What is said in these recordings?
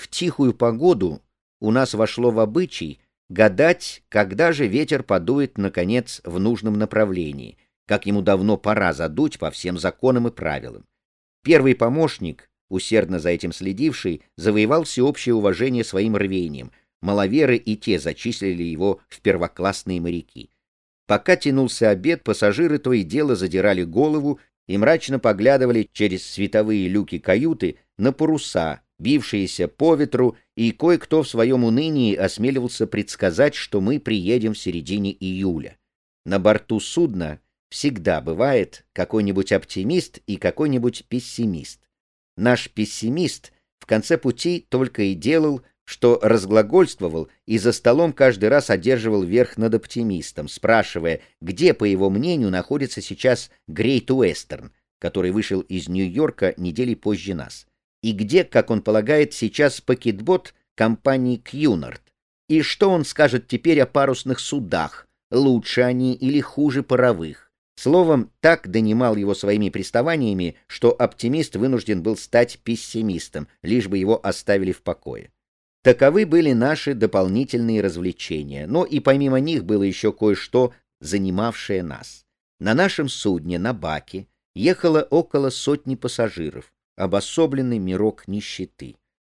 В тихую погоду у нас вошло в обычай гадать, когда же ветер подует, наконец, в нужном направлении, как ему давно пора задуть по всем законам и правилам. Первый помощник, усердно за этим следивший, завоевал всеобщее уважение своим рвением. Маловеры и те зачислили его в первоклассные моряки. Пока тянулся обед, пассажиры то и дело задирали голову и мрачно поглядывали через световые люки каюты на паруса, бившиеся по ветру, и кое-кто в своем унынии осмеливался предсказать, что мы приедем в середине июля. На борту судна всегда бывает какой-нибудь оптимист и какой-нибудь пессимист. Наш пессимист в конце пути только и делал, что разглагольствовал и за столом каждый раз одерживал верх над оптимистом, спрашивая, где, по его мнению, находится сейчас Грейт Уэстерн, который вышел из Нью-Йорка недели позже нас, и где, как он полагает, сейчас пакетбот компании Кьюнард, и что он скажет теперь о парусных судах, лучше они или хуже паровых. Словом, так донимал его своими приставаниями, что оптимист вынужден был стать пессимистом, лишь бы его оставили в покое. Таковы были наши дополнительные развлечения, но и помимо них было еще кое-что, занимавшее нас. На нашем судне, на баке, ехало около сотни пассажиров, обособленный мирок нищеты.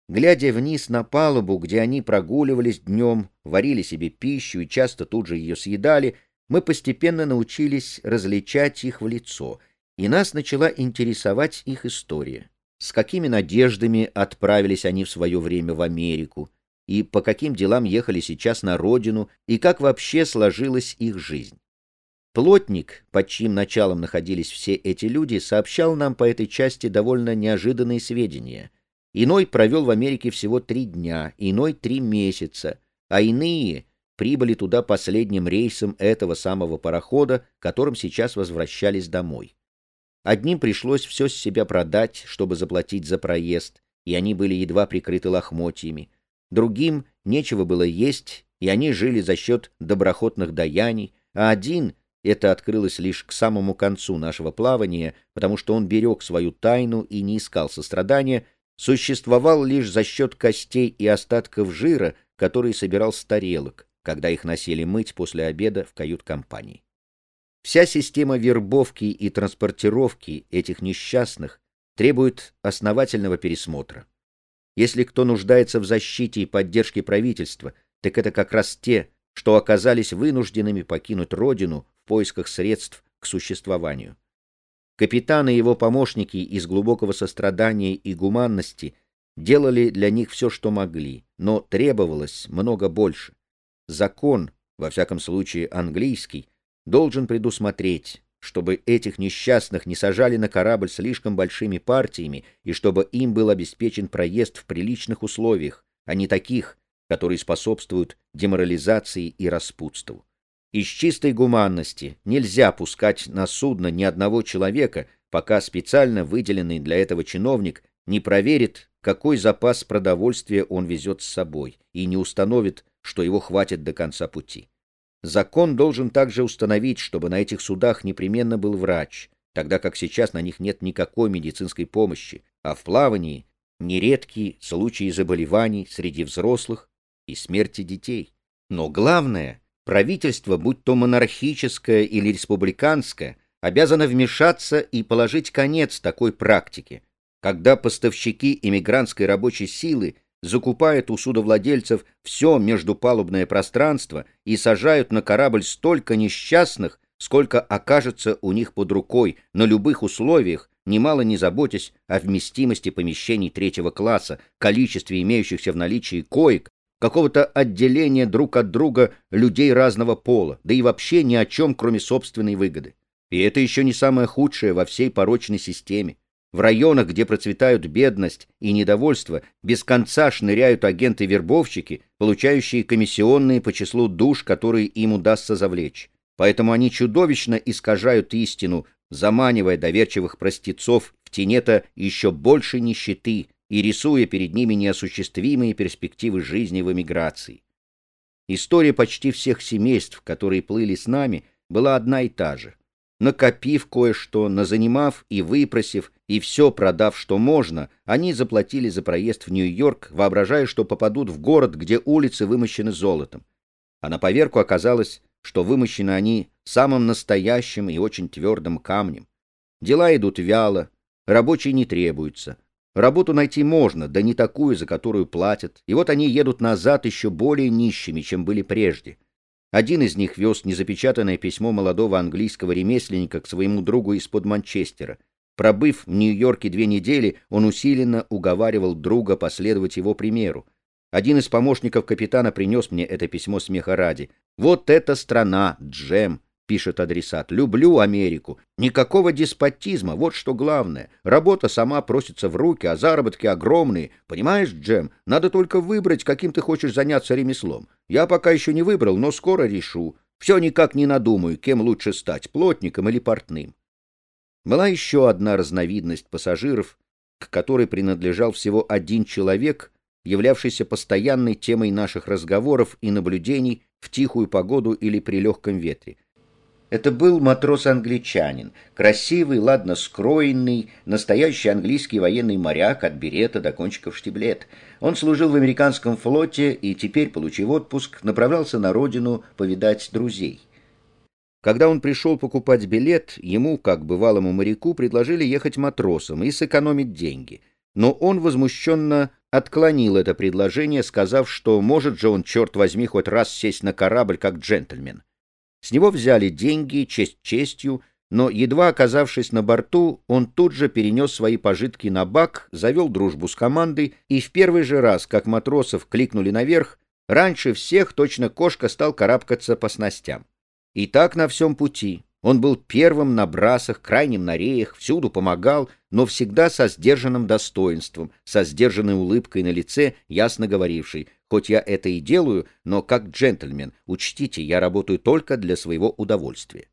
Глядя вниз на палубу, где они прогуливались днем, варили себе пищу и часто тут же ее съедали, мы постепенно научились различать их в лицо, и нас начала интересовать их история. С какими надеждами отправились они в свое время в Америку, и по каким делам ехали сейчас на родину, и как вообще сложилась их жизнь. Плотник, под чьим началом находились все эти люди, сообщал нам по этой части довольно неожиданные сведения. Иной провел в Америке всего три дня, иной три месяца, а иные прибыли туда последним рейсом этого самого парохода, которым сейчас возвращались домой. Одним пришлось все с себя продать, чтобы заплатить за проезд, и они были едва прикрыты лохмотьями. Другим нечего было есть, и они жили за счет доброхотных даяний, а один, это открылось лишь к самому концу нашего плавания, потому что он берег свою тайну и не искал сострадания, существовал лишь за счет костей и остатков жира, который собирал с тарелок, когда их носили мыть после обеда в кают-компании. Вся система вербовки и транспортировки этих несчастных требует основательного пересмотра. Если кто нуждается в защите и поддержке правительства, так это как раз те, что оказались вынужденными покинуть родину в поисках средств к существованию. Капитаны и его помощники из глубокого сострадания и гуманности делали для них все, что могли, но требовалось много больше. Закон, во всяком случае английский, должен предусмотреть, чтобы этих несчастных не сажали на корабль слишком большими партиями и чтобы им был обеспечен проезд в приличных условиях, а не таких, которые способствуют деморализации и распутству. Из чистой гуманности нельзя пускать на судно ни одного человека, пока специально выделенный для этого чиновник не проверит, какой запас продовольствия он везет с собой, и не установит, что его хватит до конца пути. Закон должен также установить, чтобы на этих судах непременно был врач, тогда как сейчас на них нет никакой медицинской помощи, а в плавании нередки случаи заболеваний среди взрослых и смерти детей. Но главное, правительство, будь то монархическое или республиканское, обязано вмешаться и положить конец такой практике, когда поставщики иммигрантской рабочей силы закупают у судовладельцев все междупалубное пространство и сажают на корабль столько несчастных, сколько окажется у них под рукой на любых условиях, немало не заботясь о вместимости помещений третьего класса, количестве имеющихся в наличии коек, какого-то отделения друг от друга людей разного пола, да и вообще ни о чем, кроме собственной выгоды. И это еще не самое худшее во всей порочной системе. В районах, где процветают бедность и недовольство, без конца шныряют агенты-вербовщики, получающие комиссионные по числу душ, которые им удастся завлечь. Поэтому они чудовищно искажают истину, заманивая доверчивых простецов в тенета еще больше нищеты и рисуя перед ними неосуществимые перспективы жизни в эмиграции. История почти всех семейств, которые плыли с нами, была одна и та же. Накопив кое-что, назанимав и выпросив, и все продав, что можно, они заплатили за проезд в Нью-Йорк, воображая, что попадут в город, где улицы вымощены золотом. А на поверку оказалось, что вымощены они самым настоящим и очень твердым камнем. Дела идут вяло, рабочие не требуются. Работу найти можно, да не такую, за которую платят. И вот они едут назад еще более нищими, чем были прежде. Один из них вез незапечатанное письмо молодого английского ремесленника к своему другу из-под Манчестера. Пробыв в Нью-Йорке две недели, он усиленно уговаривал друга последовать его примеру. Один из помощников капитана принес мне это письмо смеха ради. «Вот эта страна, Джем!» — пишет адресат. «Люблю Америку. Никакого деспотизма, вот что главное. Работа сама просится в руки, а заработки огромные. Понимаешь, Джем, надо только выбрать, каким ты хочешь заняться ремеслом. Я пока еще не выбрал, но скоро решу. Все никак не надумаю, кем лучше стать, плотником или портным». Была еще одна разновидность пассажиров, к которой принадлежал всего один человек, являвшийся постоянной темой наших разговоров и наблюдений в тихую погоду или при легком ветре. Это был матрос-англичанин, красивый, ладно скроенный, настоящий английский военный моряк от берета до кончиков штиблет. Он служил в американском флоте и теперь, получив отпуск, направлялся на родину повидать друзей. Когда он пришел покупать билет, ему, как бывалому моряку, предложили ехать матросом и сэкономить деньги. Но он возмущенно отклонил это предложение, сказав, что может же он, черт возьми, хоть раз сесть на корабль как джентльмен. С него взяли деньги, честь честью, но, едва оказавшись на борту, он тут же перенес свои пожитки на бак, завел дружбу с командой, и в первый же раз, как матросов кликнули наверх, раньше всех точно кошка стал карабкаться по снастям. И так на всем пути. Он был первым на брасах, крайним на реях, всюду помогал, но всегда со сдержанным достоинством, со сдержанной улыбкой на лице, ясно говоривший, хоть я это и делаю, но как джентльмен, учтите, я работаю только для своего удовольствия.